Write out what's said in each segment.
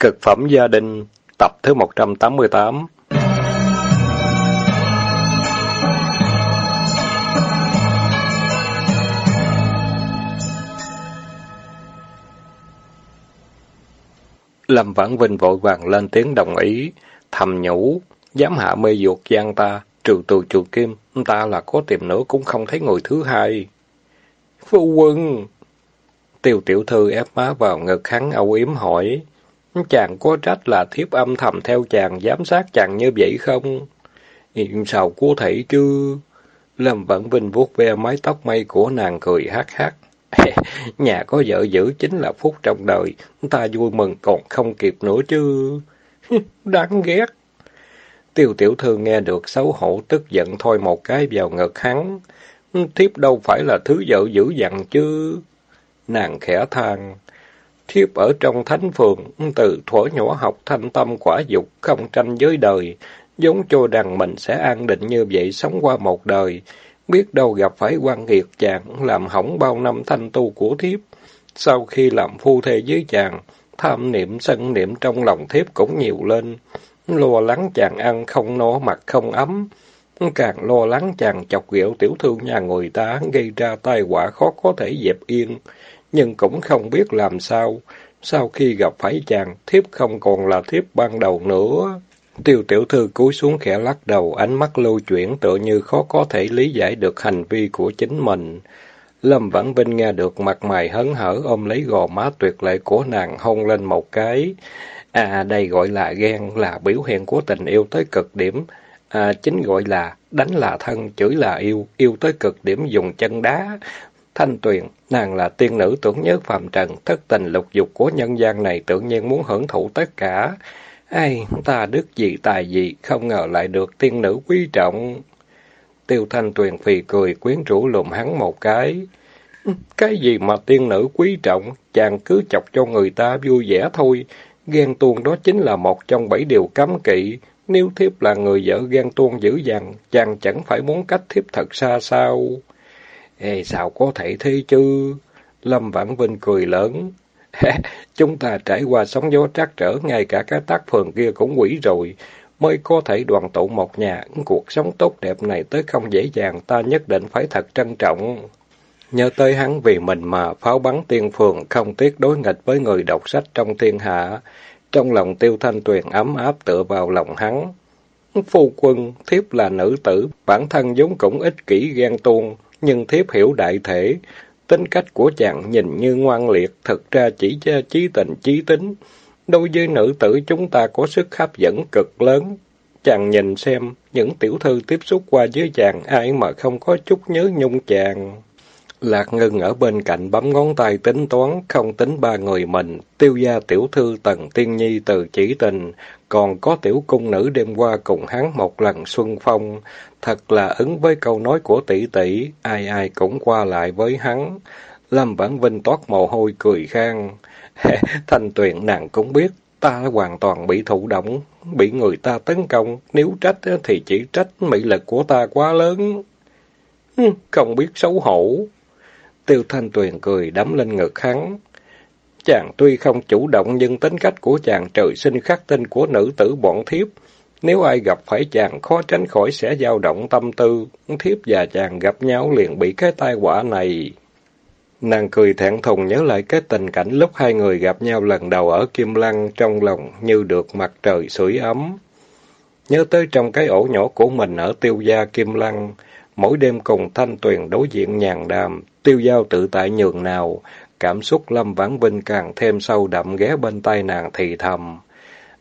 Cực phẩm gia đình, tập thứ 188 Lâm Vãn Vinh vội vàng lên tiếng đồng ý, thầm nhủ, dám hạ mê ruột gian ta, trừ từ trừ kim, ta là có tìm nữa cũng không thấy người thứ hai. Phu quân! Tiêu tiểu thư ép má vào ngực hắn âu yếm hỏi, chàng có trách là thiếp âm thầm theo chàng, giám sát chàng như vậy không? Hiện sao có thể chứ? Lâm vận Vinh vuốt ve mái tóc mây của nàng cười hát hát. Nhà có vợ giữ chính là phúc trong đời, ta vui mừng còn không kịp nữa chứ. Đáng ghét. Tiêu tiểu thư nghe được xấu hổ tức giận thôi một cái vào ngực hắn. Thiếp đâu phải là thứ vợ dữ dằn chứ. Nàng khẽ than. Thiếp ở trong thánh phường, từ thuở nhỏ học thanh tâm quả dục, không tranh với đời, giống cho rằng mình sẽ an định như vậy sống qua một đời. Biết đâu gặp phải quan nghiệt chàng, làm hỏng bao năm thanh tu của thiếp. Sau khi làm phu thê với chàng, tham niệm sân niệm trong lòng thiếp cũng nhiều lên. Lo lắng chàng ăn không no mặt không ấm. Càng lo lắng chàng chọc ghẹo tiểu thương nhà người ta, gây ra tai họa khó có thể dẹp yên. Nhưng cũng không biết làm sao. Sau khi gặp phải chàng, thiếp không còn là thiếp ban đầu nữa. Tiêu tiểu thư cúi xuống khẽ lắc đầu, ánh mắt lưu chuyển tựa như khó có thể lý giải được hành vi của chính mình. Lâm Vãn Vinh nghe được mặt mày hấn hở ôm lấy gò má tuyệt lệ của nàng hôn lên một cái. À, đây gọi là ghen, là biểu hiện của tình yêu tới cực điểm. À, chính gọi là đánh là thân, chửi là yêu, yêu tới cực điểm dùng chân đá. Thanh Tuyền, nàng là tiên nữ tưởng nhớ phàm trần, thất tình lục dục của nhân gian này tự nhiên muốn hưởng thụ tất cả. Ai, ta đức gì tài gì, không ngờ lại được tiên nữ quý trọng. Tiêu Thanh Tuyền phì cười quyến rũ lùm hắn một cái. Cái gì mà tiên nữ quý trọng, chàng cứ chọc cho người ta vui vẻ thôi. Ghen tuông đó chính là một trong bảy điều cấm kỵ. Nếu thiếp là người vợ ghen tuông dữ dằn, chàng chẳng phải muốn cách thiếp thật xa sao. Ê, sao có thể thế chứ? Lâm Vãn Vinh cười lớn. Chúng ta trải qua sóng gió trắc trở, ngay cả cái tác phường kia cũng quỷ rồi, mới có thể đoàn tụ một nhà. Cuộc sống tốt đẹp này tới không dễ dàng, ta nhất định phải thật trân trọng. Nhớ tới hắn vì mình mà pháo bắn tiên phường, không tiếc đối nghịch với người đọc sách trong thiên hạ. Trong lòng tiêu thanh tuyền ấm áp tựa vào lòng hắn. Phu quân, thiếp là nữ tử, bản thân vốn cũng ích kỷ ghen tuông, nhưng thiếp hiểu đại thể. Tính cách của chàng nhìn như ngoan liệt, thực ra chỉ cho trí tình trí tính. Đối với nữ tử chúng ta có sức hấp dẫn cực lớn. Chàng nhìn xem, những tiểu thư tiếp xúc qua với chàng ai mà không có chút nhớ nhung chàng. Lạc ngưng ở bên cạnh bấm ngón tay tính toán, không tính ba người mình, tiêu gia tiểu thư Tần Tiên Nhi từ chỉ tình, còn có tiểu cung nữ đêm qua cùng hắn một lần xuân phong. Thật là ứng với câu nói của tỷ tỷ, ai ai cũng qua lại với hắn. Lâm Vãn Vinh toát mồ hôi cười khang. Thanh tuyển nàng cũng biết, ta hoàn toàn bị thụ động, bị người ta tấn công, nếu trách thì chỉ trách mỹ lực của ta quá lớn. Không biết xấu hổ. Tiêu Thanh Tuyền cười đấm lên ngực hắn. Chàng tuy không chủ động nhưng tính cách của chàng trời sinh khắc tinh của nữ tử bọn thiếp. Nếu ai gặp phải chàng khó tránh khỏi sẽ dao động tâm tư. Thiếp và chàng gặp nhau liền bị cái tai họa này. Nàng cười thẹn thùng nhớ lại cái tình cảnh lúc hai người gặp nhau lần đầu ở Kim Lăng trong lòng như được mặt trời sưởi ấm. Nhớ tới trong cái ổ nhỏ của mình ở tiêu gia Kim Lăng, mỗi đêm cùng Thanh Tuyền đối diện nhàn đàm, tiêu giao tự tại nhường nào, cảm xúc Lâm Vãn Vinh càng thêm sâu đậm ghé bên tay nàng thì thầm.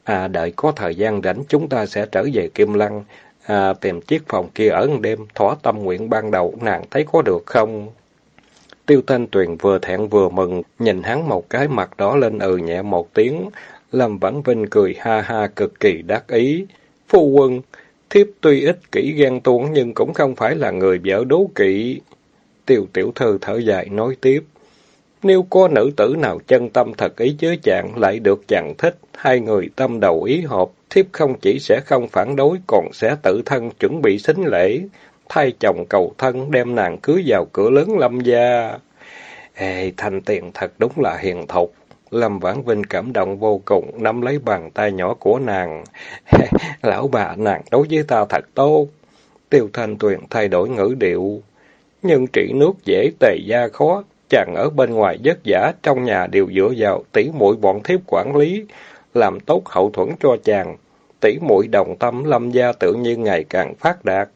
À, đợi có thời gian rảnh chúng ta sẽ trở về Kim Lăng, à, tìm chiếc phòng kia ở đêm, thỏa tâm nguyện ban đầu, nàng thấy có được không? Tiêu Thanh Tuyền vừa thẹn vừa mừng, nhìn hắn một cái mặt đỏ lên ừ nhẹ một tiếng. Lâm Vãn Vinh cười ha ha cực kỳ đắc ý. Phu quân, thiếp tuy ích kỹ ghen tuông nhưng cũng không phải là người vợ đố kỵ. Tiêu tiểu thư thở dài nói tiếp. Nếu có nữ tử nào chân tâm thật ý chứa chàng lại được chàng thích, hai người tâm đầu ý hợp, thiếp không chỉ sẽ không phản đối còn sẽ tự thân chuẩn bị xính lễ, thay chồng cầu thân đem nàng cưới vào cửa lớn lâm gia. Ê, thanh tiền thật đúng là hiền thục. Lâm Vãn Vinh cảm động vô cùng, nắm lấy bàn tay nhỏ của nàng. Lão bà, nàng đối với ta thật tốt. Tiêu Thanh Tuyền thay đổi ngữ điệu. Nhưng trị nước dễ tề gia khó, chàng ở bên ngoài vất vả, trong nhà đều dựa vào tỷ muội bọn thiếp quản lý, làm tốt hậu thuẫn cho chàng. Tỷ muội đồng tâm lâm gia tự nhiên ngày càng phát đạt,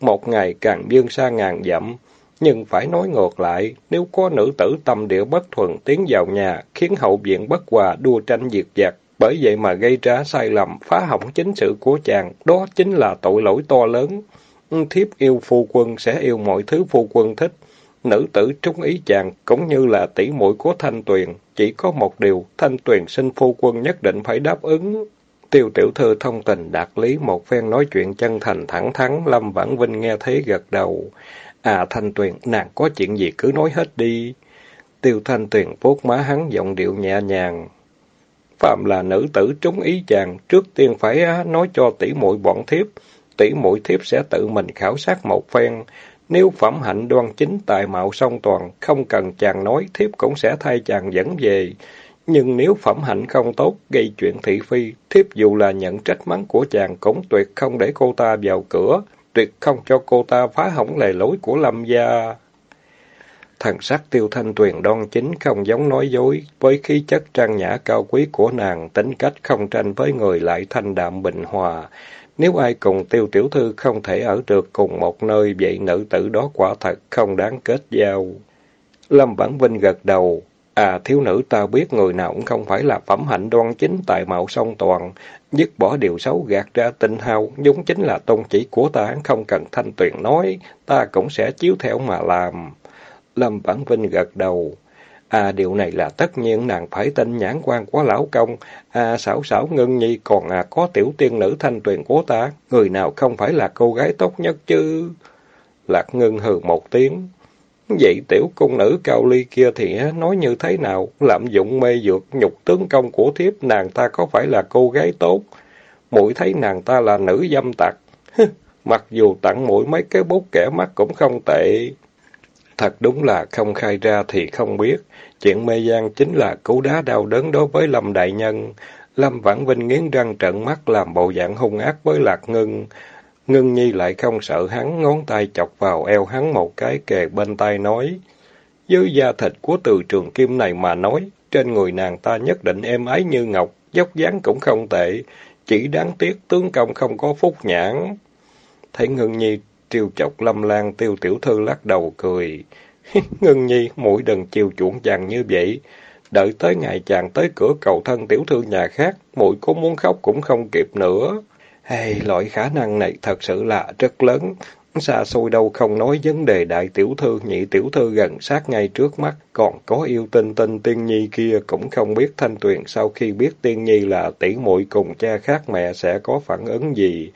một ngày càng dương xa ngàn dặm. Nhưng phải nói ngược lại, nếu có nữ tử tâm địa bất thuần tiến vào nhà, khiến hậu viện bất hòa đua tranh diệt giặc, bởi vậy mà gây ra sai lầm, phá hỏng chính sự của chàng, đó chính là tội lỗi to lớn. Thiếp yêu phu quân sẽ yêu mọi thứ phu quân thích. Nữ tử trúng ý chàng cũng như là tỷ muội của Thanh Tuyền. Chỉ có một điều, Thanh Tuyền xin phu quân nhất định phải đáp ứng. Tiêu tiểu thư thông tình đạt lý một phen nói chuyện chân thành thẳng thắn, Lâm Vãn Vinh nghe thấy gật đầu. À Thanh Tuyền, nàng có chuyện gì cứ nói hết đi. Tiêu Thanh Tuyền vuốt má hắn giọng điệu nhẹ nhàng. Phạm là nữ tử trúng ý chàng, trước tiên phải à, nói cho tỷ muội bọn thiếp. Tỷ muội thiếp sẽ tự mình khảo sát một phen. Nếu phẩm hạnh đoan chính tài mạo song toàn, không cần chàng nói, thiếp cũng sẽ thay chàng dẫn về. Nhưng nếu phẩm hạnh không tốt, gây chuyện thị phi, thiếp dù là nhận trách mắng của chàng cũng tuyệt không để cô ta vào cửa, tuyệt không cho cô ta phá hỏng lề lối của lâm gia. Thần sắc tiêu thanh tuyền đoan chính không giống nói dối, với khí chất trang nhã cao quý của nàng, tính cách không tranh với người lại thanh đạm bình hòa. Nếu ai cùng tiêu tiểu thư không thể ở được cùng một nơi, vậy nữ tử đó quả thật không đáng kết giao. Lâm Bản Vinh gật đầu. À, thiếu nữ ta biết người nào cũng không phải là phẩm hạnh đoan chính tài mạo song toàn, dứt bỏ điều xấu gạt ra tinh hao, giống chính là tôn chỉ của ta, không cần thanh tuyền nói, ta cũng sẽ chiếu theo mà làm. Lâm Bản Vinh gật đầu. À, điều này là tất nhiên nàng phải tin nhãn quan của lão công. À, xảo xảo ngân nhi còn à, có tiểu tiên nữ thanh tuyền của ta. Người nào không phải là cô gái tốt nhất chứ? Lạc ngân hừ một tiếng. Vậy tiểu cung nữ cao ly kia thì à, nói như thế nào? Lạm dụng mê dược, nhục tướng công của thiếp, nàng ta có phải là cô gái tốt? Mũi thấy nàng ta là nữ dâm tặc. Mặc dù tặng mũi mấy cái bút kẻ mắt cũng không tệ. Thật đúng là không khai ra thì không biết. Chuyện mê gian chính là cú đá đau đớn đối với Lâm Đại Nhân. Lâm Vãn Vinh nghiến răng trận mắt làm bộ dạng hung ác với Lạc Ngân. Ngân Nhi lại không sợ hắn, ngón tay chọc vào eo hắn một cái kề bên tay nói. Với da thịt của từ trường kim này mà nói, trên người nàng ta nhất định êm ái như ngọc, dốc dáng cũng không tệ, chỉ đáng tiếc tướng công không có phúc nhãn. Thấy Ngân Nhi trêu chọc lâm lan tiêu tiểu thư lắc đầu cười. Ngân Nhi, mũi đừng chiều chuộng chàng như vậy. Đợi tới ngày chàng tới cửa cầu thân tiểu thư nhà khác, mũi có muốn khóc cũng không kịp nữa. Hey, loại khả năng này thật sự là rất lớn. Xa xôi đâu không nói vấn đề đại tiểu thư, nhị tiểu thư gần sát ngay trước mắt, còn có yêu tinh tinh tiên nhi kia cũng không biết thanh tuyền sau khi biết tiên nhi là tỷ muội cùng cha khác mẹ sẽ có phản ứng gì.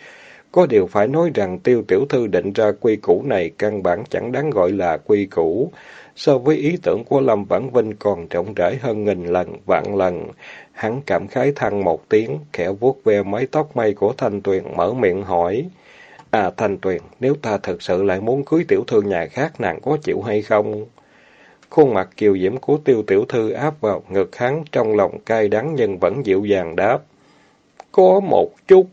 Có điều phải nói rằng tiêu tiểu thư định ra quy củ này căn bản chẳng đáng gọi là quy củ. So với ý tưởng của Lâm Vãn Vinh còn rộng rãi hơn nghìn lần, vạn lần. Hắn cảm khái thăng một tiếng, khẽ vuốt ve mái tóc mây của Thanh Tuyền mở miệng hỏi. À Thanh Tuyền, nếu ta thật sự lại muốn cưới tiểu thư nhà khác, nàng có chịu hay không? Khuôn mặt kiều diễm của tiêu tiểu thư áp vào ngực hắn trong lòng cay đắng nhưng vẫn dịu dàng đáp. Có một chút.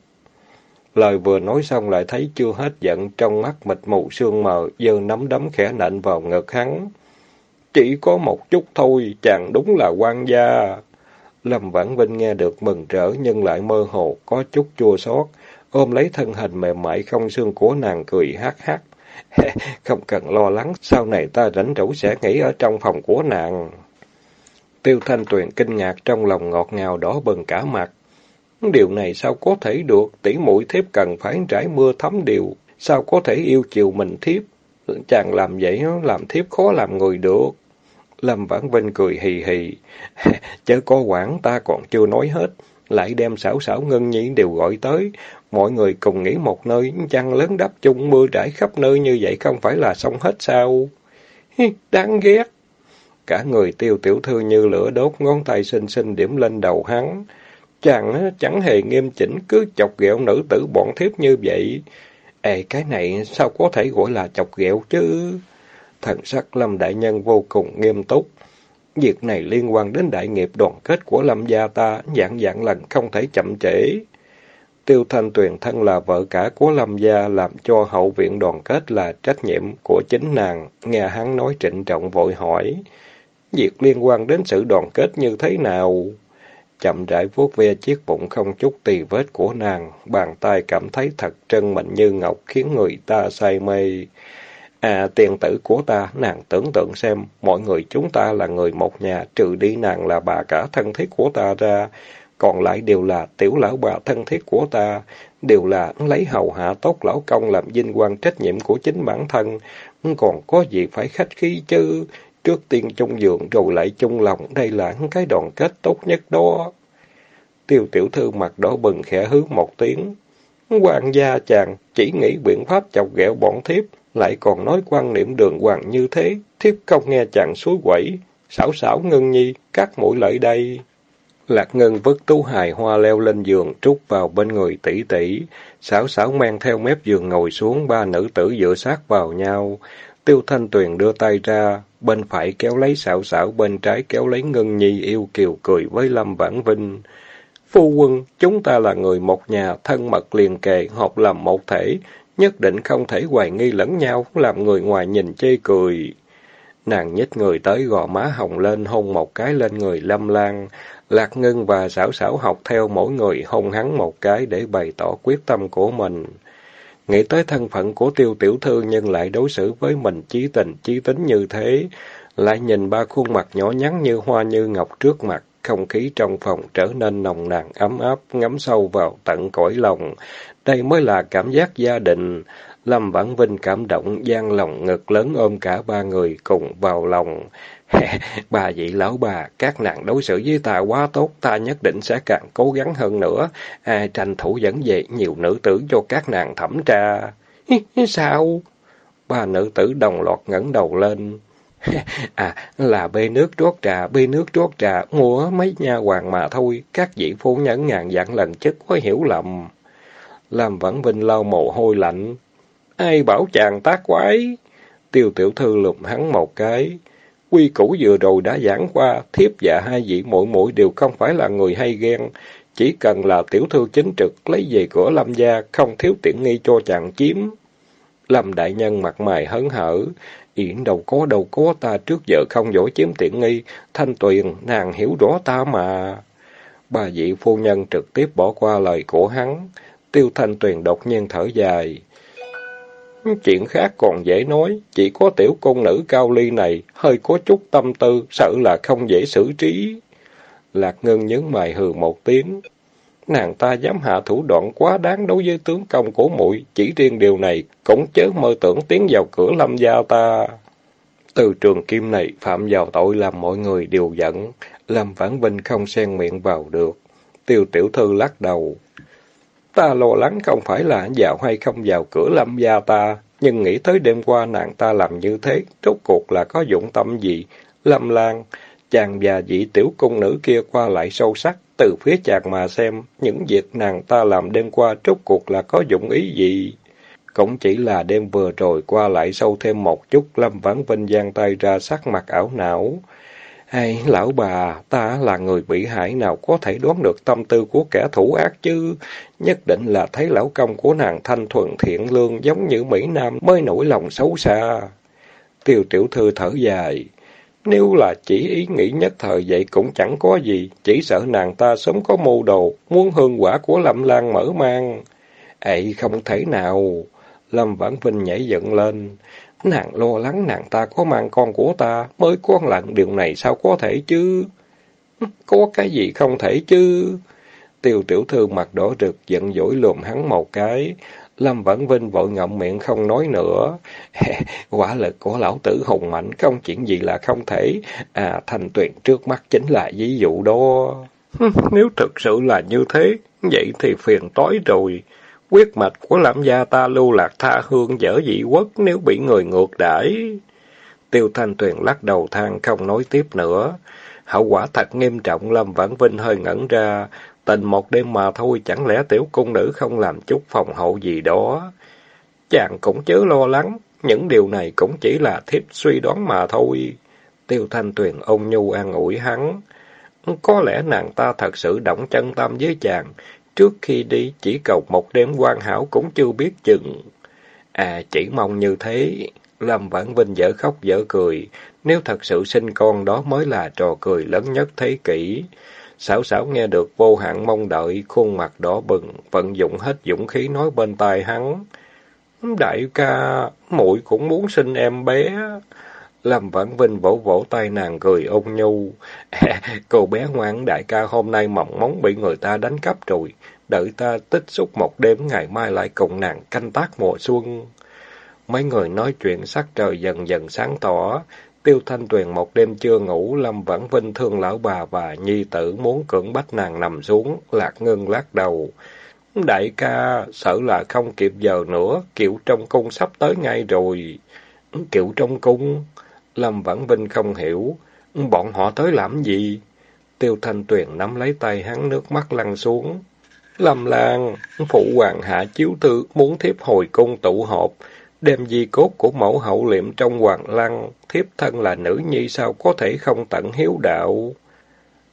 Lời vừa nói xong lại thấy chưa hết giận, trong mắt mịt mù sương mờ, giơ nắm đấm khẽ nện vào ngực hắn. Chỉ có một chút thôi, chàng đúng là quan gia. Lâm Vãn Vinh nghe được mừng rỡ nhưng lại mơ hồ, có chút chua xót ôm lấy thân hình mềm mại không xương của nàng cười hát hát. không cần lo lắng, sau này ta rảnh rỗi sẽ nghỉ ở trong phòng của nàng. Tiêu Thanh Tuyền kinh ngạc trong lòng ngọt ngào đỏ bừng cả mặt. Điều này sao có thể được, tỷ mũi thiếp cần phải trải mưa thấm điều, sao có thể yêu chiều mình thiếp? Chàng làm vậy, làm thiếp khó làm người được. Lâm Vãn Vinh cười hì hì. Chớ có quản ta còn chưa nói hết. Lại đem xảo xảo ngân nhĩ đều gọi tới. Mọi người cùng nghỉ một nơi, chăng lớn đắp chung mưa trải khắp nơi như vậy không phải là xong hết sao? Đáng ghét. Cả người tiêu tiểu thư như lửa đốt, ngón tay xinh xinh điểm lên đầu hắn. Chàng chẳng hề nghiêm chỉnh, cứ chọc ghẹo nữ tử bọn thiếp như vậy. Ê, cái này sao có thể gọi là chọc ghẹo chứ? Thần sắc Lâm Đại Nhân vô cùng nghiêm túc. Việc này liên quan đến đại nghiệp đoàn kết của Lâm gia ta, dạng dạng lần không thể chậm trễ. Tiêu Thanh Tuyền thân là vợ cả của Lâm gia, làm cho hậu viện đoàn kết là trách nhiệm của chính nàng. Nghe hắn nói trịnh trọng vội hỏi, việc liên quan đến sự đoàn kết như thế nào? Chậm rãi vuốt ve chiếc bụng không chút tì vết của nàng, bàn tay cảm thấy thật trân mịn như ngọc khiến người ta say mê. À, tiền tử của ta, nàng tưởng tượng xem, mọi người chúng ta là người một nhà, trừ đi nàng là bà cả thân thiết của ta ra, còn lại đều là tiểu lão bà thân thiết của ta, đều là lấy hầu hạ tốt lão công làm vinh quang trách nhiệm của chính bản thân, còn có gì phải khách khí chứ, trước tiên chung giường rồi lại chung lòng, đây là cái đoàn kết tốt nhất đó. Tiêu tiểu thư mặt đỏ bừng khẽ hứ một tiếng, quan gia chàng chỉ nghĩ biện pháp chọc ghẹo bọn thiếp, lại còn nói quan niệm đường hoàng như thế, thiếp không nghe chàng suối quẩy, xảo xảo ngân nhi, cắt mũi lợi đây. Lạc Ngân vứt tú hài hoa leo lên giường, trút vào bên người tỷ tỷ. Xảo xảo mang theo mép giường ngồi xuống, ba nữ tử dựa sát vào nhau. Tiêu Thanh Tuyền đưa tay ra, bên phải kéo lấy sảo sảo, bên trái kéo lấy Ngân Nhi yêu kiều cười với Lâm Vãn Vinh. Phu quân, chúng ta là người một nhà, thân mật liền kề, hợp làm một thể, nhất định không thể hoài nghi lẫn nhau, làm người ngoài nhìn chê cười. Nàng nhích người tới gò má hồng lên, hôn một cái lên người Lâm Lan. Lạc Ngân và Sảo Sảo học theo mỗi người hôn hắn một cái để bày tỏ quyết tâm của mình. Nghĩ tới thân phận của tiêu tiểu thư nhưng lại đối xử với mình chí tình chí tính như thế, lại nhìn ba khuôn mặt nhỏ nhắn như hoa như ngọc trước mặt, không khí trong phòng trở nên nồng nàn ấm áp, ngắm sâu vào tận cõi lòng. Đây mới là cảm giác gia đình. Lâm Vãn Vinh cảm động, gian lòng ngực lớn ôm cả ba người cùng vào lòng. bà vị lão bà, các nàng đối xử với ta quá tốt, ta nhất định sẽ càng cố gắng hơn nữa. À, tranh thủ dẫn về nhiều nữ tử cho các nàng thẩm tra. Sao? Ba nữ tử đồng loạt ngẩng đầu lên. à, là bê nước rót trà, bê nước rót trà, mua mấy nha hoàng mà thôi. Các vị phu nhẫn ngàn dặn lần chất có hiểu lầm. Làm vẫn vinh lau mồ hôi lạnh. Ai bảo chàng tác quái? Tiêu tiểu thư lùm hắn một cái. Quy củ vừa rồi đã giảng qua, thiếp và hai vị muội muội đều không phải là người hay ghen. Chỉ cần là tiểu thư chính trực, lấy về cửa lâm gia, không thiếu tiện nghi cho chàng chiếm. Lâm đại nhân mặt mày hớn hở, Yển đâu có đâu có ta trước giờ không giỏi chiếm tiện nghi, thanh tuyền, nàng hiểu rõ ta mà. Bà vị phu nhân trực tiếp bỏ qua lời của hắn, tiêu thanh tuyền đột nhiên thở dài. Chuyện khác còn dễ nói, chỉ có tiểu công nữ cao ly này, hơi có chút tâm tư, sợ là không dễ xử trí. Lạc Ngân nhớ mày hừ một tiếng. Nàng ta dám hạ thủ đoạn quá đáng đối với tướng công của muội chỉ riêng điều này, cũng chớ mơ tưởng tiến vào cửa lâm gia ta. Từ trường kim này phạm vào tội làm mọi người đều giận, làm Vãn Vinh không xen miệng vào được. Tiêu tiểu thư lắc đầu. Ta lo lắng không phải là vào hay không vào cửa lâm gia ta, nhưng nghĩ tới đêm qua nàng ta làm như thế, rốt cuộc là có dụng tâm gì? Lâm Lan, chàng và vị tiểu cung nữ kia qua lại sâu sắc, từ phía chàng mà xem, những việc nàng ta làm đêm qua rốt cuộc là có dụng ý gì? Cũng chỉ là đêm vừa rồi qua lại sâu thêm một chút, Lâm Vãn Vinh giang tay ra sắc mặt ảo não. Hay, lão bà, ta là người bị hại nào có thể đoán được tâm tư của kẻ thủ ác chứ? Nhất định là thấy lão công của nàng thanh thuần thiện lương giống như Mỹ Nam mới nổi lòng xấu xa. Tiêu tiểu thư thở dài. Nếu là chỉ ý nghĩ nhất thời vậy cũng chẳng có gì, chỉ sợ nàng ta sớm có mưu đồ, muốn hương quả của Lâm Lan mở mang. Ấy không thể nào. Lâm Vãn Vinh nhảy dựng lên. Nàng lo lắng nàng ta có mang con của ta, mới quan lận điều này sao có thể chứ? Có cái gì không thể chứ? Tiêu tiểu thư mặt đỏ rực giận dỗi lùm hắn một cái. Lâm Vãn Vinh vội ngậm miệng không nói nữa. Quả lực của lão tử hùng mạnh, không chuyện gì là không thể. À, thành tuyển trước mắt chính là ví dụ đó. Nếu thực sự là như thế, vậy thì phiền tối rồi. Quyết mạch của lãm gia ta lưu lạc tha hương dở dị quốc nếu bị người ngược đãi. Tiêu Thanh Tuyền lắc đầu than không nói tiếp nữa. Hậu quả thật nghiêm trọng, Lâm Vãn Vinh hơi ngẩn ra. Tình một đêm mà thôi, chẳng lẽ tiểu cung nữ không làm chút phòng hậu gì đó. Chàng cũng chớ lo lắng, những điều này cũng chỉ là thiếp suy đoán mà thôi. Tiêu Thanh Tuyền ôn nhu an ủi hắn. Có lẽ nàng ta thật sự động chân tâm với chàng. Trước khi đi, chỉ cầu một đêm quan hảo cũng chưa biết chừng. À, chỉ mong như thế. Lâm Vãn Vinh dở khóc dở cười. Nếu thật sự sinh con đó mới là trò cười lớn nhất thế kỷ. Sảo sảo nghe được vô hạn mong đợi, khuôn mặt đỏ bừng, vận dụng hết dũng khí nói bên tai hắn. Đại ca, muội cũng muốn sinh em bé. Lâm Vãn Vinh vỗ vỗ tay nàng cười ôn nhu. cô bé ngoan đại ca hôm nay mỏng móng bị người ta đánh cắp rồi. Đợi ta tích xúc một đêm ngày mai lại cùng nàng canh tác mùa xuân. Mấy người nói chuyện sắc trời dần dần sáng tỏ. Tiêu Thanh Tuyền một đêm chưa ngủ, Lâm Vãn Vinh thương lão bà và nhi tử muốn cưỡng bách nàng nằm xuống, lạc ngưng lắc đầu. Đại ca, sợ là không kịp giờ nữa, kiệu trong cung sắp tới ngay rồi. Kiệu trong cung? Lâm Vãn Vinh không hiểu. Bọn họ tới làm gì? Tiêu Thanh Tuyền nắm lấy tay hắn nước mắt lăn xuống. Lâm Lan, phụ hoàng hạ chiếu thư muốn thiếp hồi cung tụ họp, đem di cốt của mẫu hậu liệm trong hoàng lăng, thiếp thân là nữ nhi sao có thể không tận hiếu đạo.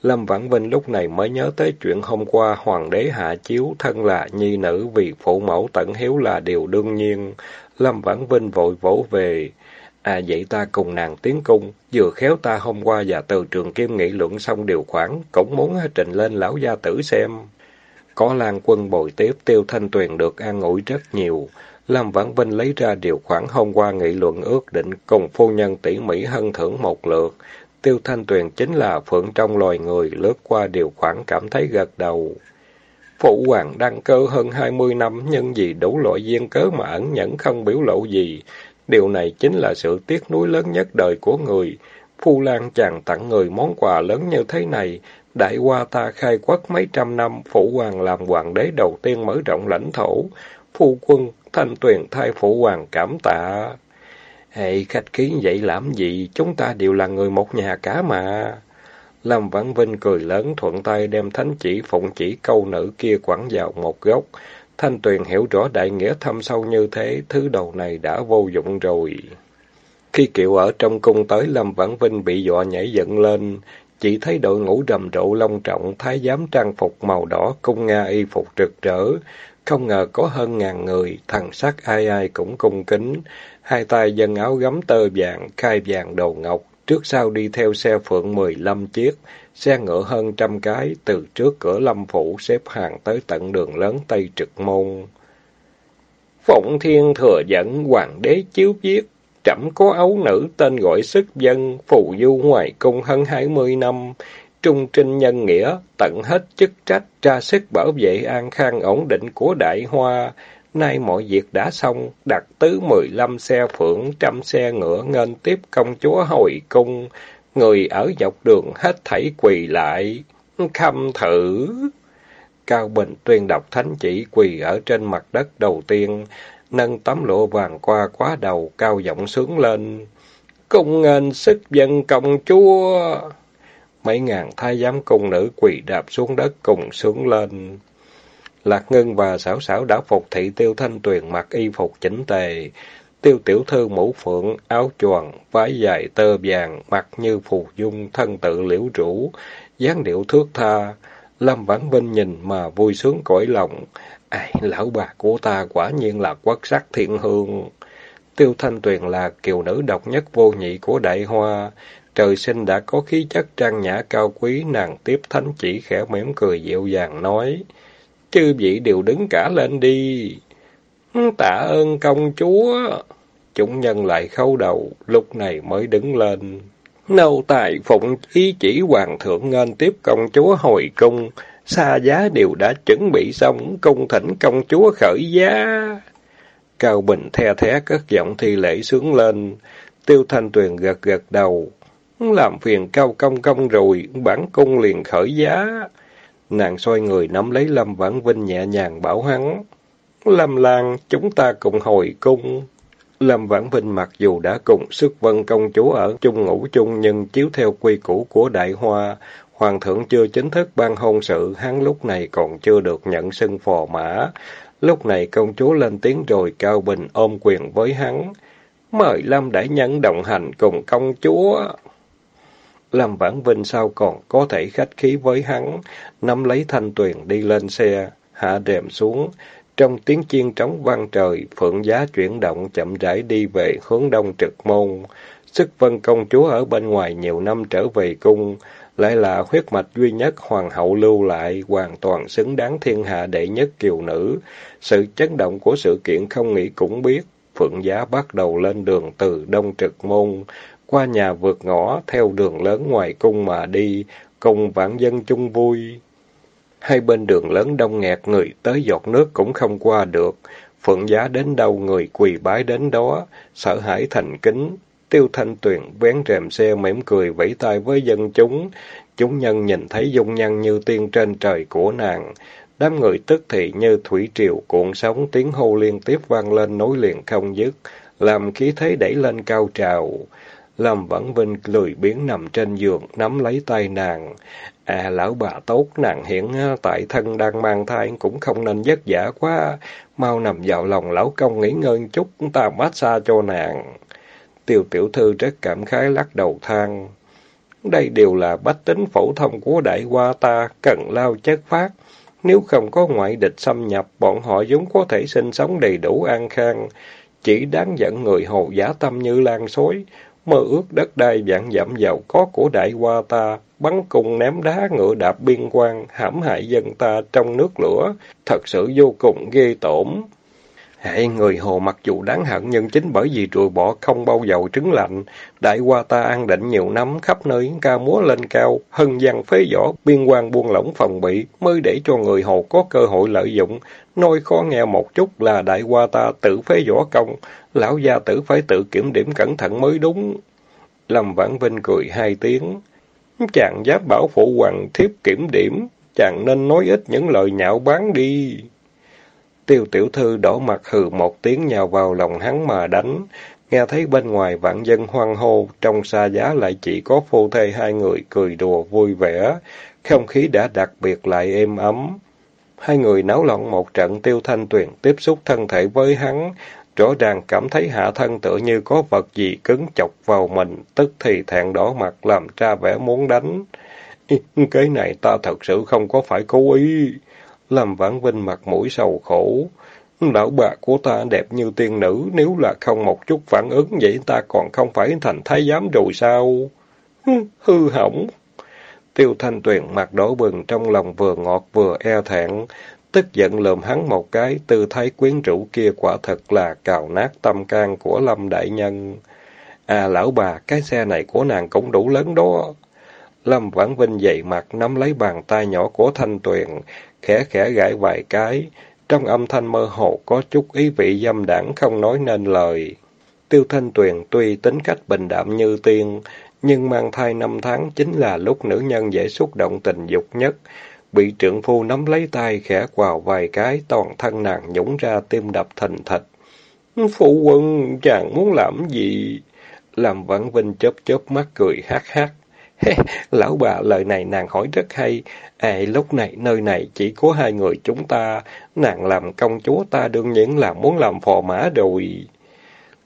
Lâm Vãn Vinh lúc này mới nhớ tới chuyện hôm qua hoàng đế hạ chiếu thân là nhi nữ vì phụ mẫu tận hiếu là điều đương nhiên. Lâm Vãn Vinh vội vỗ về. À vậy ta cùng nàng tiến cung, vừa khéo ta hôm qua và từ trường kim nghị luận xong điều khoản, cũng muốn trình lên lão gia tử xem. Có lan quân bồi tiếp tiêu thanh tuyền được an ủi rất nhiều. Lâm Vãn Vinh lấy ra điều khoản hôm qua nghị luận ước định cùng phu nhân tỉ mỉ hân thưởng một lượt. Tiêu Thanh Tuyền chính là phượng trong loài người, lướt qua điều khoản cảm thấy gật đầu. Phụ hoàng đăng cơ hơn hai mươi năm, nhưng vì đủ loại duyên cớ mà ẩn nhẫn không biểu lộ gì. Điều này chính là sự tiếc nuối lớn nhất đời của người. Phu Lan chàng tặng người món quà lớn như thế này, đại qua ta khai quốc mấy trăm năm, phụ hoàng làm hoàng đế đầu tiên mở rộng lãnh thổ. Phu quân, thanh tuyền thay phụ hoàng cảm tạ. Hệ khách khí vậy làm gì, chúng ta đều là người một nhà cả mà. Lâm Vãn Vinh cười lớn thuận tay đem thánh chỉ phụng chỉ câu nữ kia quẳng vào một góc. Thanh Tuyền hiểu rõ đại nghĩa thâm sâu như thế, thứ đầu này đã vô dụng rồi. Khi kiệu ở trong cung tới, Lâm Vãn Vinh bị dọa nhảy dựng lên. Chỉ thấy đội ngũ rầm rộ long trọng, thái giám trang phục màu đỏ, cung nga y phục rực rỡ. Không ngờ có hơn ngàn người, thần sắc ai ai cũng cung kính. Hai tay dân áo gấm tơ vàng, khai vàng đầu ngọc, trước sau đi theo xe phượng mười lăm chiếc, xe ngựa hơn trăm cái, từ trước cửa lâm phủ xếp hàng tới tận đường lớn Tây Trực Môn. Phụng Thiên thừa dẫn hoàng đế chiếu viết, trẫm có ấu nữ tên gọi sức dân, phù du ngoài cung hơn hai mươi năm, trung trinh nhân nghĩa, tận hết chức trách, ra sức bảo vệ an khang ổn định của đại hoa, Nay mọi việc đã xong, đặt tứ mười lăm xe phượng, trăm xe ngựa nghênh tiếp công chúa hồi cung. Người ở dọc đường hết thảy quỳ lại. Khâm thử. Cao Bình tuyên đọc thánh chỉ quỳ ở trên mặt đất đầu tiên, nâng tấm lụa vàng qua quá đầu, cao giọng sướng lên. Cung nghênh sức dân công chúa. Mấy ngàn thái giám cung nữ quỳ đạp xuống đất cùng sướng lên. Lạc Ngân và Sảo Sảo đã phục thị Tiêu Thanh Tuyền mặc y phục chỉnh tề. Tiêu tiểu thư mũ phượng, áo choàng, váy dài tơ vàng, mặt như phù dung, thân tự liễu rũ, dáng điệu thước tha. Lâm Vãn Vinh nhìn mà vui sướng cõi lòng. Ai, lão bà của ta quả nhiên là quốc sắc thiện hương. Tiêu Thanh Tuyền là kiều nữ độc nhất vô nhị của đại hoa. Trời sinh đã có khí chất trang nhã cao quý, nàng tiếp thánh chỉ khẽ mỉm cười dịu dàng nói chư vị đều đứng cả lên đi. Tạ ơn công chúa. Chúng nhân lại khâu đầu, lúc này mới đứng lên. Nâu tài phụng ý chỉ hoàng thượng nên tiếp công chúa hồi cung. Xa giá đều đã chuẩn bị xong, cung thỉnh công chúa khởi giá. Cao Bình the thé cất giọng thi lễ sướng lên. Tiêu Thanh Tuyền gật gật đầu. Làm phiền cao công công rồi, bản cung liền khởi giá. Nàng xoay người nắm lấy Lâm Vãn Vinh nhẹ nhàng bảo hắn. Lâm Lan, chúng ta cùng hồi cung. Lâm Vãn Vinh mặc dù đã cùng sức vân công chúa ở chung ngủ chung nhưng chiếu theo quy củ của Đại Hoa, Hoàng thượng chưa chính thức ban hôn sự, hắn lúc này còn chưa được nhận xưng phò mã. Lúc này công chúa lên tiếng rồi Cao Bình ôm quyền với hắn. Mời Lâm đại nhân đồng hành cùng công chúa. Lâm Vãn Vinh sao còn có thể khách khí với hắn, nắm lấy thanh tuyền đi lên xe, hạ rèm xuống. Trong tiếng chiên trống vang trời, phượng giá chuyển động chậm rãi đi về hướng đông trực môn. Sức vân công chúa ở bên ngoài nhiều năm trở về cung, lại là huyết mạch duy nhất hoàng hậu lưu lại, hoàn toàn xứng đáng thiên hạ đệ nhất kiều nữ. Sự chấn động của sự kiện không nghĩ cũng biết, Phượng Giá bắt đầu lên đường từ Đông Trực Môn, qua nhà vượt ngõ, theo đường lớn ngoài cung mà đi, cùng vạn dân chung vui. Hai bên đường lớn đông nghẹt người tới giọt nước cũng không qua được. Phượng Giá đến đâu người quỳ bái đến đó, sợ hãi thành kính, Tiêu Thanh Tuyền vén rèm xe mỉm cười vẫy tay với dân chúng. Chúng nhân nhìn thấy dung nhan như tiên trên trời của nàng. Đám người tức thì như thủy triều cuộn sóng tiếng hô liên tiếp vang lên nối liền không dứt, làm khí thế đẩy lên cao trào. Lâm Vãn Vinh lười biếng nằm trên giường, nắm lấy tay nàng. À, lão bà tốt, nàng hiện tại thân đang mang thai cũng không nên vất vả quá. Mau nằm vào lòng lão công nghỉ ngơi chút, ta massage cho nàng. Tiêu tiểu thư rất cảm khái lắc đầu than. Đây đều là bách tính phổ thông của đại hoa ta, cần lao chất phát. Nếu không có ngoại địch xâm nhập, bọn họ vốn có thể sinh sống đầy đủ an khang. Chỉ đáng giận người hồ giả tâm như lan xối, mơ ước đất đai vạn dặm giàu có của đại hoa ta, bắn cung ném đá ngựa đạp biên quan, hãm hại dân ta trong nước lửa, thật sự vô cùng ghê tổn. Hệ người hồ mặc dù đáng hận nhưng chính bởi vì trùi bỏ không bao dầu trứng lạnh, đại qua ta an định nhiều năm khắp nơi ca múa lên cao, hân văn phế võ, biên quan buông lỏng phòng bị, mới để cho người hồ có cơ hội lợi dụng. Nói khó nghe một chút là đại qua ta tự phế võ công, lão gia tử phải tự kiểm điểm cẩn thận mới đúng. Lâm Vãn Vinh cười hai tiếng. Chàng giáp bảo phụ hoàng thiếp kiểm điểm, chàng nên nói ít những lời nhạo báng đi. Tiêu tiểu thư đổ mặt hừ một tiếng nhào vào lòng hắn mà đánh. Nghe thấy bên ngoài vạn dân hoang hô, trong xa giá lại chỉ có phu thê hai người cười đùa vui vẻ. Không khí đã đặc biệt lại êm ấm. Hai người náo loạn một trận tiêu thanh tuyền tiếp xúc thân thể với hắn. Rõ ràng cảm thấy hạ thân tựa như có vật gì cứng chọc vào mình, tức thì thẹn đỏ mặt làm ra vẻ muốn đánh. Cái này ta thật sự không có phải cố ý. Lâm Vãn Vinh mặt mũi sầu khổ. Lão bà của ta đẹp như tiên nữ, nếu là không một chút phản ứng vậy ta còn không phải thành thái giám rồi sao? Hư hỏng. Tiêu Thanh Tuyền mặt đỏ bừng trong lòng vừa ngọt vừa e thẹn, tức giận lườm hắn một cái, tư thái quyến rũ kia quả thật là cào nát tâm can của Lâm Đại Nhân. À lão bà, cái xe này của nàng cũng đủ lớn đó. Lâm Vãn Vinh dậy mặt nắm lấy bàn tay nhỏ của Thanh Tuyền, khẽ khẽ gãi vài cái, trong âm thanh mơ hồ có chút ý vị dâm đảng không nói nên lời. Tiêu Thanh Tuyền tuy tính cách bình đạm như tiên, nhưng mang thai năm tháng chính là lúc nữ nhân dễ xúc động tình dục nhất. Bị trượng phu nắm lấy tay khẽ quào vài cái, toàn thân nàng nhũng ra tim đập thình thịch. Phụ quân, chàng muốn làm gì? Làm vãn vinh chớp chớp mắt cười hát hát. Lão bà, lời này nàng hỏi rất hay. À, lúc này, nơi này chỉ có hai người chúng ta. Nàng làm công chúa ta đương nhiên là muốn làm phò mã rồi.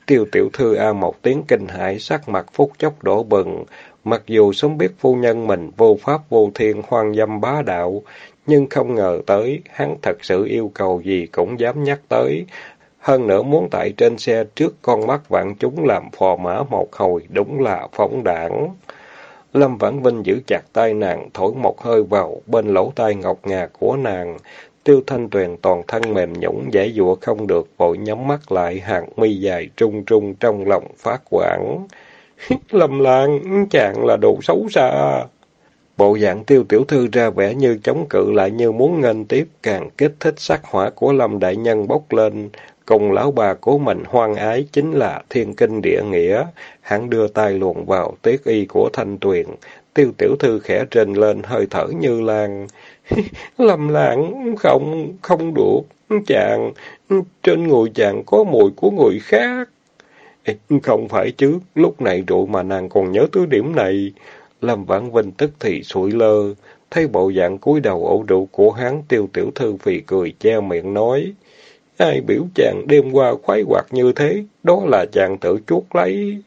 Tiêu tiểu thư a một tiếng kinh hãi, sắc mặt phút chốc đổ bừng. Mặc dù sớm biết phu nhân mình vô pháp vô thiên hoang dâm bá đạo, nhưng không ngờ tới, hắn thật sự yêu cầu gì cũng dám nhắc tới. Hơn nữa muốn tại trên xe trước con mắt vạn chúng làm phò mã một hồi, đúng là phóng đảng. Lâm Vãn Vinh giữ chặt tay nàng, thổi một hơi vào bên lỗ tai ngọc ngà của nàng. Tiêu Thanh Tuyền toàn thân mềm nhũng, dễ dụa không được, vội nhắm mắt lại, hàng mi dài trung trung trong lòng phát quản. Lâm Lan, chàng là đồ xấu xa. Bộ dạng tiêu tiểu thư ra vẻ như chống cự lại như muốn ngân tiếp, càng kích thích sắc hỏa của Lâm Đại Nhân bốc lên. Cùng lão bà của mình hoan ái chính là thiên kinh địa nghĩa. Hắn đưa tay luồn vào tiết y của thanh tuyền. Tiêu tiểu thư khẽ trên lên hơi thở như lan. Lâm lãng không, không được. Chàng, trên người chàng có mùi của người khác. Không phải chứ, lúc này rượu mà nàng còn nhớ tứ điểm này. Lâm Vãn Vinh tức thì sụi lơ, thấy bộ dạng cúi đầu ổ rượu của hắn tiêu tiểu thư vì cười che miệng nói. Ai biểu chàng đêm qua khoái hoạt như thế, đó là chàng tự chuốt lấy.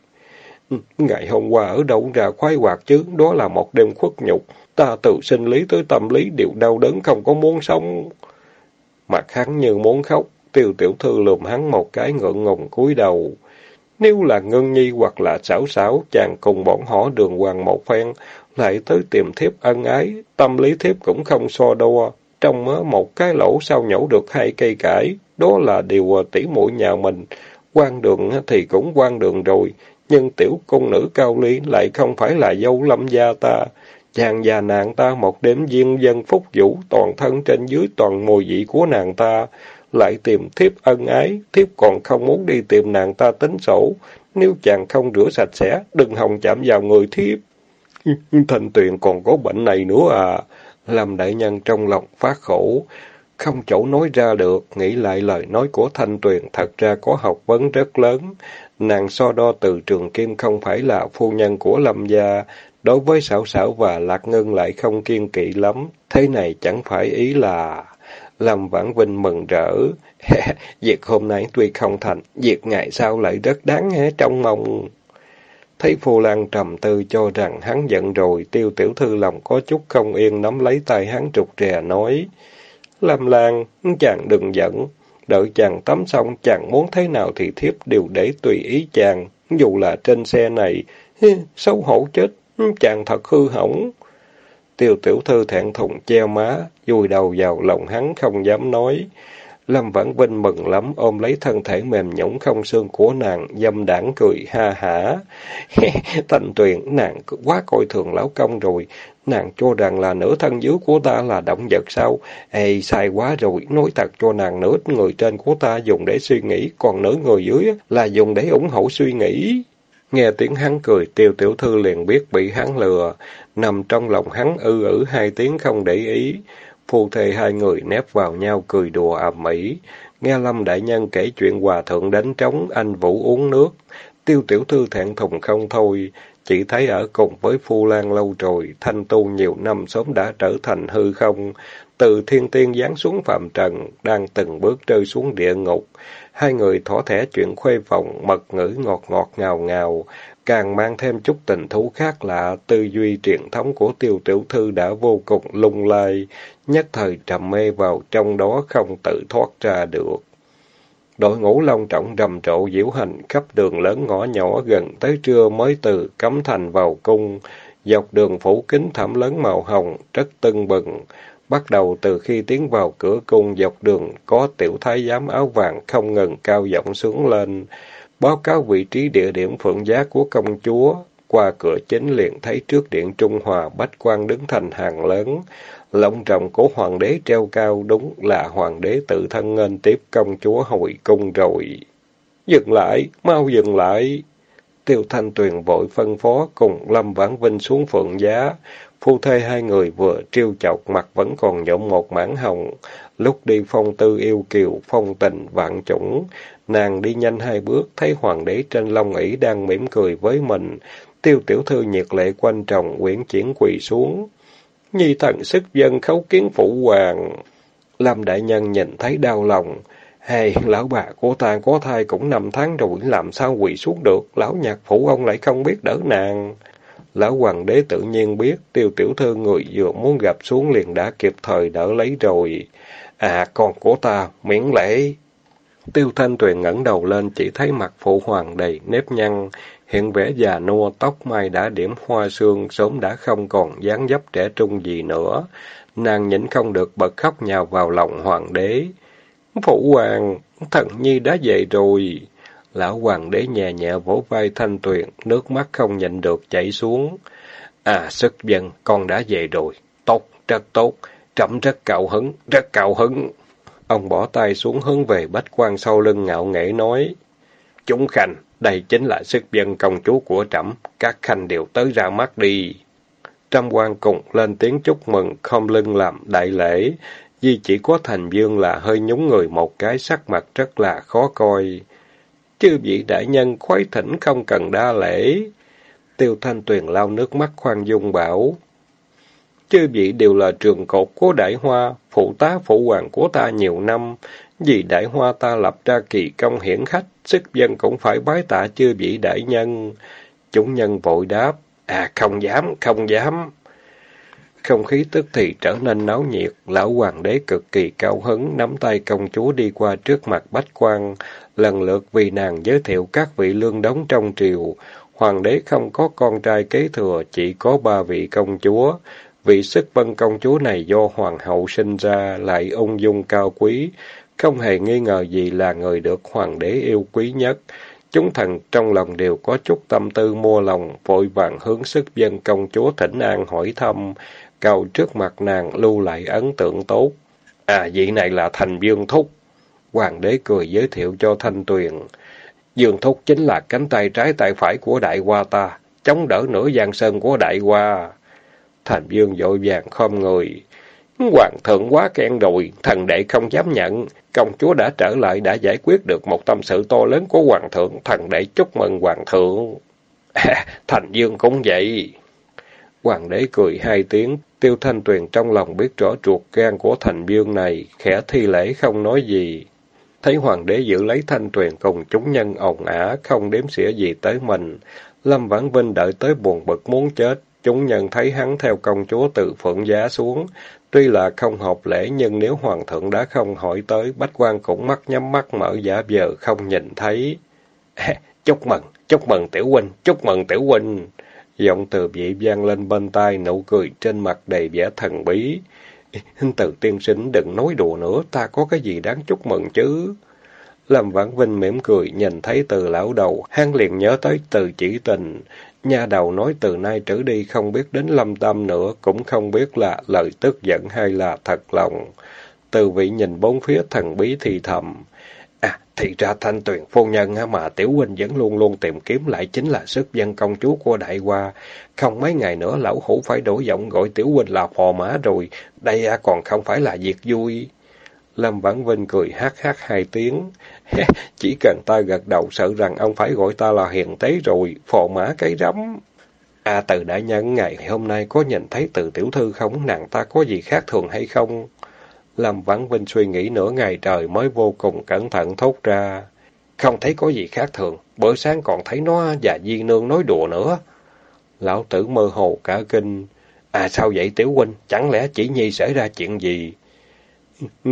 Ngày hôm qua ở đâu ra khoái hoạt chứ, đó là một đêm khuất nhục. Ta từ sinh lý tới tâm lý đều đau đớn không có muốn sống. Mặt hắn như muốn khóc, tiêu tiểu thư lùm hắn một cái ngượng ngùng cúi đầu. Nếu là Ngân Nhi hoặc là Sảo Sảo, chàng cùng bọn họ đường hoàng một phen, lại tới tìm thiếp ân ái, tâm lý thiếp cũng không so đo. Trong một cái lỗ sao nhổ được hai cây cải, đó là điều tỷ muội nhà mình. quan đường thì cũng quan đường rồi, nhưng tiểu công nữ cao ly lại không phải là dâu lâm gia ta. Chàng già nàng ta một đêm viên dân phúc vũ, toàn thân trên dưới toàn mùi vị của nàng ta, lại tìm thiếp ân ái, thiếp còn không muốn đi tìm nàng ta tính sổ. Nếu chàng không rửa sạch sẽ, đừng hòng chạm vào người thiếp. Thành tuyền còn có bệnh này nữa à? Làm đại nhân trong lòng phát khổ, không chỗ nói ra được, nghĩ lại lời nói của Thanh Tuyền thật ra có học vấn rất lớn. Nàng so đo từ trường kim không phải là phu nhân của Lâm gia, đối với xảo xảo và Lạc Ngân lại không kiên kỵ lắm. Thế này chẳng phải ý là... Lâm Vãn Vinh mừng rỡ. việc hôm nay tuy không thành, việc ngày sau lại rất đáng hé trong mong. Thấy Phu Lan trầm tư cho rằng hắn giận rồi, tiêu tiểu thư lòng có chút không yên nắm lấy tay hắn trục rè nói. Lam Lan, chàng đừng giận. Đợi chàng tắm xong, chàng muốn thế nào thì thiếp đều để tùy ý chàng. Dù là trên xe này, xấu hổ chết, chàng thật hư hỏng. Tiêu tiểu thư thẹn thùng che má, vùi đầu vào lòng hắn không dám nói. Lâm Vãn Vinh mừng lắm, ôm lấy thân thể mềm nhũn không xương của nàng, dâm đảng cười ha hả. thành tuyền, nàng quá coi thường lão công rồi. Nàng cho rằng là nửa thân dưới của ta là động vật sao? Ê, sai quá rồi, nói thật cho nàng nửa người trên của ta dùng để suy nghĩ, còn nửa người dưới là dùng để ủng hộ suy nghĩ. Nghe tiếng hắn cười, tiêu tiểu thư liền biết bị hắn lừa, nằm trong lòng hắn ư ử hai tiếng không để ý. Phu thề hai người nép vào nhau cười đùa ầm ĩ. Nghe Lâm Đại Nhân kể chuyện hòa thượng đánh trống, anh Vũ uống nước. Tiêu tiểu thư thẹn thùng không thôi, chỉ thấy ở cùng với Phu Lan lâu rồi, thanh tu nhiều năm sớm đã trở thành hư không. Từ thiên tiên giáng xuống phạm trần, đang từng bước rơi xuống địa ngục. Hai người thỏ thẻ chuyện khuê phòng, mật ngữ ngọt ngọt ngào ngào, càng mang thêm chút tình thú khác lạ, tư duy truyền thống của tiêu tiểu thư đã vô cùng lung lai, nhất thời trầm mê vào trong đó không tự thoát ra được. Đội ngũ long trọng rầm rộ diễu hành khắp đường lớn ngõ nhỏ gần tới trưa mới từ cấm thành vào cung, dọc đường phủ kính thảm lớn màu hồng, rất tưng bừng. Bắt đầu từ khi tiến vào cửa cung dọc đường, có tiểu thái giám áo vàng không ngừng cao giọng xuống lên, báo cáo vị trí địa điểm phượng giá của công chúa. Qua cửa chính liền thấy trước điện Trung Hòa bách quan đứng thành hàng lớn, lông trọng của hoàng đế treo cao đúng là hoàng đế tự thân nên tiếp công chúa hồi cung rồi. Dừng lại, mau dừng lại. Tiêu Thanh Tuyền vội phân phó cùng Lâm Vãn Vinh xuống phượng giá. Phu thê hai người vừa trêu chọc mặt vẫn còn nhộn một mảng hồng. Lúc đi phong tư yêu kiều, phong tình vạn chủng. Nàng đi nhanh hai bước, thấy hoàng đế trên long ỷ đang mỉm cười với mình. Tiêu tiểu thư nhiệt lệ quanh chồng, quyển chuyển quỳ xuống. Nhi thần sức dân khấu kiến phụ hoàng. Lâm đại nhân nhìn thấy đau lòng. Hey, lão bà của ta có thai cũng năm tháng rồi, làm sao quỳ xuống được? Lão nhạc phụ ông lại không biết đỡ nàng. Lão hoàng đế tự nhiên biết, tiêu tiểu thư người vừa muốn gặp xuống liền đã kịp thời đỡ lấy rồi. À, con của ta, miễn lễ. Tiêu thanh tuyền ngẩng đầu lên chỉ thấy mặt phụ hoàng đầy nếp nhăn, hiện vẻ già nua, tóc mai đã điểm hoa sương, sớm đã không còn dáng dấp trẻ trung gì nữa. Nàng nhịn không được bật khóc nhào vào lòng hoàng đế. Phụ hoàng, thần nhi đã về rồi. Lão hoàng đế nhẹ nhẹ vỗ vai thanh tuyền, nước mắt không nhịn được chảy xuống. À, sức dân, con đã về rồi. Tốt, rất tốt. Trẫm rất cao hứng, rất cao hứng. Ông bỏ tay xuống hướng về bách quan sau lưng ngạo nghễ nói. Chúng khanh, đây chính là sức dân công chúa của trẫm, các khanh đều tới ra mắt đi. Trăm quan cùng lên tiếng chúc mừng, không lưng làm đại lễ. Vì chỉ có thành dương là hơi nhúng người một cái sắc mặt rất là khó coi. Chư vị đại nhân khoái thỉnh không cần đa lễ. Tiêu Thanh Tuyền lau nước mắt khoan dung bảo. Chư vị đều là trường cột của đại hoa, phụ tá phụ hoàng của ta nhiều năm. Vì đại hoa ta lập ra kỳ công hiển khách, sức dân cũng phải bái tạ chư vị đại nhân. Chúng nhân vội đáp, à không dám, không dám. Không khí tức thì trở nên náo nhiệt, lão hoàng đế cực kỳ cao hứng, nắm tay công chúa đi qua trước mặt bách quan, lần lượt vì nàng giới thiệu các vị lương đóng trong triều. Hoàng đế không có con trai kế thừa, chỉ có ba vị công chúa. Vị sức vân công chúa này do hoàng hậu sinh ra, lại ung dung cao quý, không hề nghi ngờ gì là người được hoàng đế yêu quý nhất. Chúng thần trong lòng đều có chút tâm tư mua lòng, vội vàng hướng sức dân công chúa thỉnh an hỏi thăm, cầu trước mặt nàng lưu lại ấn tượng tốt. À, vị này là Thành Dương Thúc. Hoàng đế cười giới thiệu cho Thanh Tuyền. Dương Thúc chính là cánh tay trái tay phải của đại hoa ta, chống đỡ nửa giang sơn của đại hoa. Thành Dương vội vàng khom người. Hoàng thượng quá khen rồi, thần đệ không dám nhận. Công chúa đã trở lại đã giải quyết được một tâm sự to lớn của Hoàng thượng, thần đệ chúc mừng Hoàng thượng. À, Thành Dương cũng vậy. Hoàng đế cười hai tiếng, tiêu thanh tuyền trong lòng biết rõ ruột gan của thành dương này, khẽ thi lễ không nói gì. Thấy hoàng đế giữ lấy thanh tuyền cùng chúng nhân ồn ả, không đếm xỉa gì tới mình. Lâm Vãn Vinh đợi tới buồn bực muốn chết, chúng nhân thấy hắn theo công chúa từ phượng giá xuống. Tuy là không hợp lễ nhưng nếu hoàng thượng đã không hỏi tới, bách quan cũng mắt nhắm mắt mở giả vờ không nhìn thấy. chúc mừng, chúc mừng tiểu huynh, chúc mừng tiểu huynh. Giọng từ vị vang lên bên tai, nụ cười trên mặt đầy vẻ thần bí. Từ tiên sinh đừng nói đùa nữa, ta có cái gì đáng chúc mừng chứ? Lâm Vãn Vinh mỉm cười, nhìn thấy từ lão đầu, hắn liền nhớ tới từ chỉ tình nha đầu nói từ nay trở đi không biết đến lâm tâm nữa, cũng không biết là lời tức giận hay là thật lòng. Từ vị nhìn bốn phía thần bí thì thầm. À, thì ra thanh tuyền phu nhân mà Tiểu huynh vẫn luôn luôn tìm kiếm lại chính là sức dân công chúa của Đại Hoa. Không mấy ngày nữa lão hủ phải đổi giọng gọi Tiểu huynh là phò mã rồi, đây còn không phải là việc vui. Lâm Vãn Vinh cười hát hát hai tiếng. Chỉ cần ta gật đầu sợ rằng ông phải gọi ta là hiền tế rồi, phò mã cái rắm. À từ đại nhân ngày hôm nay có nhìn thấy từ tiểu thư không? Nàng ta có gì khác thường hay không? Lâm Vãn Vinh suy nghĩ nửa ngày trời mới vô cùng cẩn thận thốt ra. Không thấy có gì khác thường, bữa sáng còn thấy nó và Di Nương nói đùa nữa. Lão tử mơ hồ cả kinh. À sao vậy Tiểu Huynh, chẳng lẽ chỉ nhi xảy ra chuyện gì?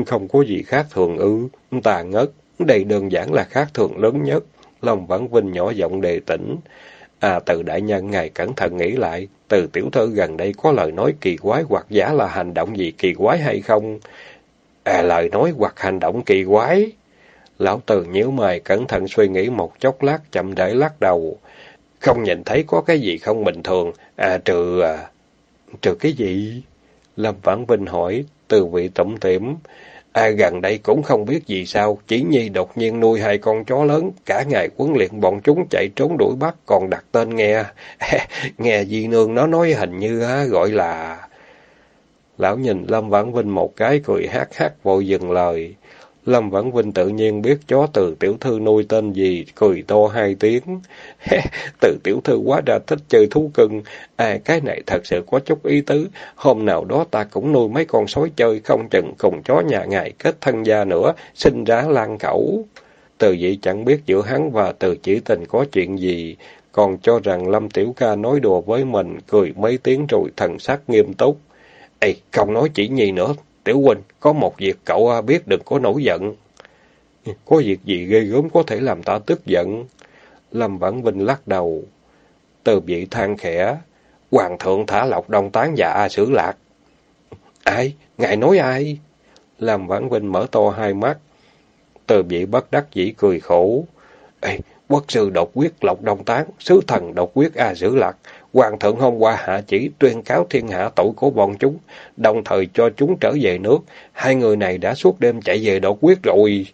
Không có gì khác thường ư, ta ngất, đây đơn giản là khác thường lớn nhất. lòng Vãn Vinh nhỏ giọng đề tỉnh. À từ đại nhân ngài cẩn thận nghĩ lại, từ tiểu thư gần đây có lời nói kỳ quái hoặc giả là hành động gì kỳ quái hay không? À lời nói hoặc hành động kỳ quái. Lão từ nhíu mày cẩn thận suy nghĩ một chốc lát chậm rãi lắc đầu. Không nhìn thấy có cái gì không bình thường, à trừ... À, trừ cái gì? Lâm Vãn Vinh hỏi, từ vị tổng tiểm. À gần đây cũng không biết gì sao, chỉ nhi đột nhiên nuôi hai con chó lớn, cả ngày huấn luyện bọn chúng chạy trốn đuổi bắt, còn đặt tên nghe. nghe di nương nó nói hình như gọi là... Lão nhìn Lâm Vãn Vinh một cái cười hát hát vội dừng lời. Lâm Vãn Vinh tự nhiên biết chó từ tiểu thư nuôi tên gì, cười to hai tiếng. từ tiểu thư quá ra thích chơi thú cưng. À, cái này thật sự có chút ý tứ. Hôm nào đó ta cũng nuôi mấy con sói chơi, không chừng cùng chó nhà ngài kết thân gia nữa, sinh ra lan cẩu. Từ vậy chẳng biết giữa hắn và từ chỉ tình có chuyện gì, còn cho rằng Lâm Tiểu Ca nói đùa với mình, cười mấy tiếng rồi thần sắc nghiêm túc. Ê, không nói chỉ nhi nữa, Tiểu huynh, có một việc cậu à, biết đừng có nổi giận. Có việc gì ghê gớm có thể làm ta tức giận? Lâm Vãn Vinh lắc đầu. Từ vị than khẽ. Hoàng thượng thả lộc đông tán và A Sử Lạc. Ai? Ngài nói ai? Lâm Vãn Vinh mở to hai mắt. Từ vị bất đắc dĩ cười khổ. Ê, quốc sư độc quyết lộc đông tán, sứ thần độc quyết A Sử Lạc, Hoàng thượng hôm qua hạ chỉ tuyên cáo thiên hạ tội của bọn chúng, đồng thời cho chúng trở về nước. Hai người này đã suốt đêm chạy về đột quyết rồi.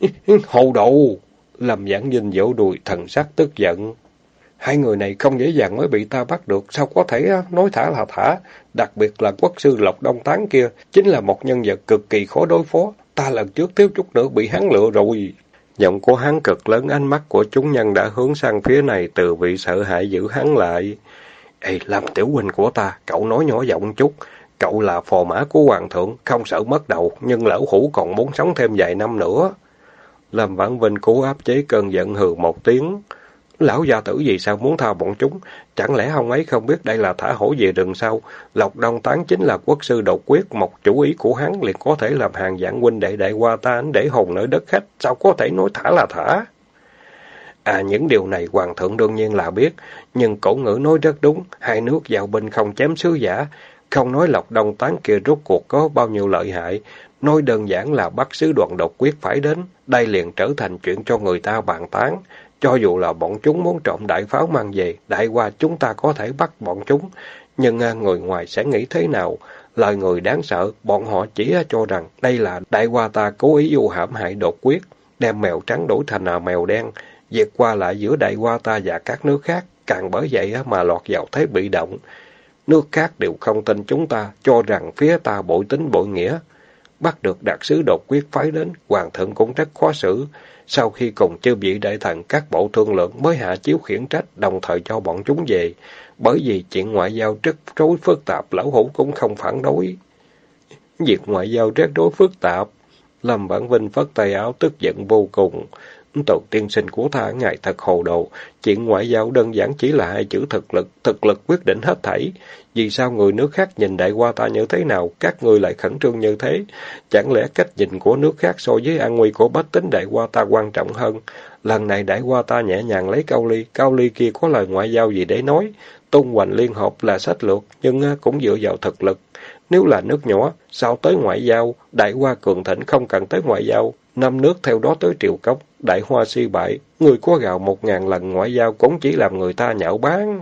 Hồ đồ! Lâm giảng dinh vỗ đùi, thần sắc tức giận. Hai người này không dễ dàng mới bị ta bắt được, sao có thể à, nói thả là thả. Đặc biệt là quốc sư Lộc Đông Tán kia, chính là một nhân vật cực kỳ khó đối phó. Ta lần trước thiếu chút nữa bị hắn lựa rồi. Giọng của hắn cực lớn, ánh mắt của chúng nhân đã hướng sang phía này từ vị sợ hãi giữ hắn lại. Ê, làm tiểu huynh của ta, cậu nói nhỏ giọng chút. Cậu là phò mã của hoàng thượng, không sợ mất đầu, nhưng lão hủ còn muốn sống thêm vài năm nữa. Lâm Vãn Vinh cố áp chế cơn giận hừ một tiếng. Lão gia tử gì sao muốn tha bọn chúng? Chẳng lẽ ông ấy không biết đây là thả hổ về rừng sao? Lộc Đông Tán chính là quốc sư độc quyết, một chủ ý của hắn liền có thể làm hàng dạng huynh đệ đại qua ta để hồn nơi đất khách, sao có thể nói thả là thả? À, những điều này hoàng thượng đương nhiên là biết, nhưng cổ ngữ nói rất đúng, hai nước giao binh không chém sứ giả, không nói Lộc Đông Tán kia rốt cuộc có bao nhiêu lợi hại, nói đơn giản là bắt sứ đoàn độc quyết phải đến, đây liền trở thành chuyện cho người ta bàn tán. Cho dù là bọn chúng muốn trộm đại pháo mang về, đại qua chúng ta có thể bắt bọn chúng, nhưng à, người ngoài sẽ nghĩ thế nào? Lời người đáng sợ, bọn họ chỉ à, cho rằng đây là đại qua ta cố ý du hãm hại đột quyết, đem mèo trắng đổi thành à, mèo đen, vượt qua lại giữa đại qua ta và các nước khác, càng bởi vậy mà lọt vào thế bị động. Nước khác đều không tin chúng ta, cho rằng phía ta bội tính bội nghĩa. Bắt được đặc sứ đột quyết phái đến, hoàng thượng cũng rất khó xử. Sau khi cùng chư vị đại thần các bộ thương lượng mới hạ chiếu khiển trách, đồng thời cho bọn chúng về. Bởi vì chuyện ngoại giao rất rối phức tạp, lão hủ cũng không phản đối. Việc ngoại giao rất rối phức tạp. Lâm bản Vinh phất tay áo tức giận vô cùng. Tổ tiên sinh của ta ngài thật hồ đồ, chuyện ngoại giao đơn giản chỉ là hai chữ thực lực, thực lực quyết định hết thảy. Vì sao người nước khác nhìn đại qua ta như thế nào, các người lại khẩn trương như thế? Chẳng lẽ cách nhìn của nước khác so với an nguy của bách tính đại qua ta quan trọng hơn? Lần này đại qua ta nhẹ nhàng lấy cao ly, cao ly kia có lời ngoại giao gì để nói? tung hoành liên hợp là sách lược, nhưng à, cũng dựa vào thực lực. Nếu là nước nhỏ, sao tới ngoại giao? Đại hoa cường thịnh không cần tới ngoại giao. Năm nước theo đó tới triều cốc, đại hoa suy bại. Người có gạo một ngàn lần ngoại giao cũng chỉ làm người ta nhạo bán.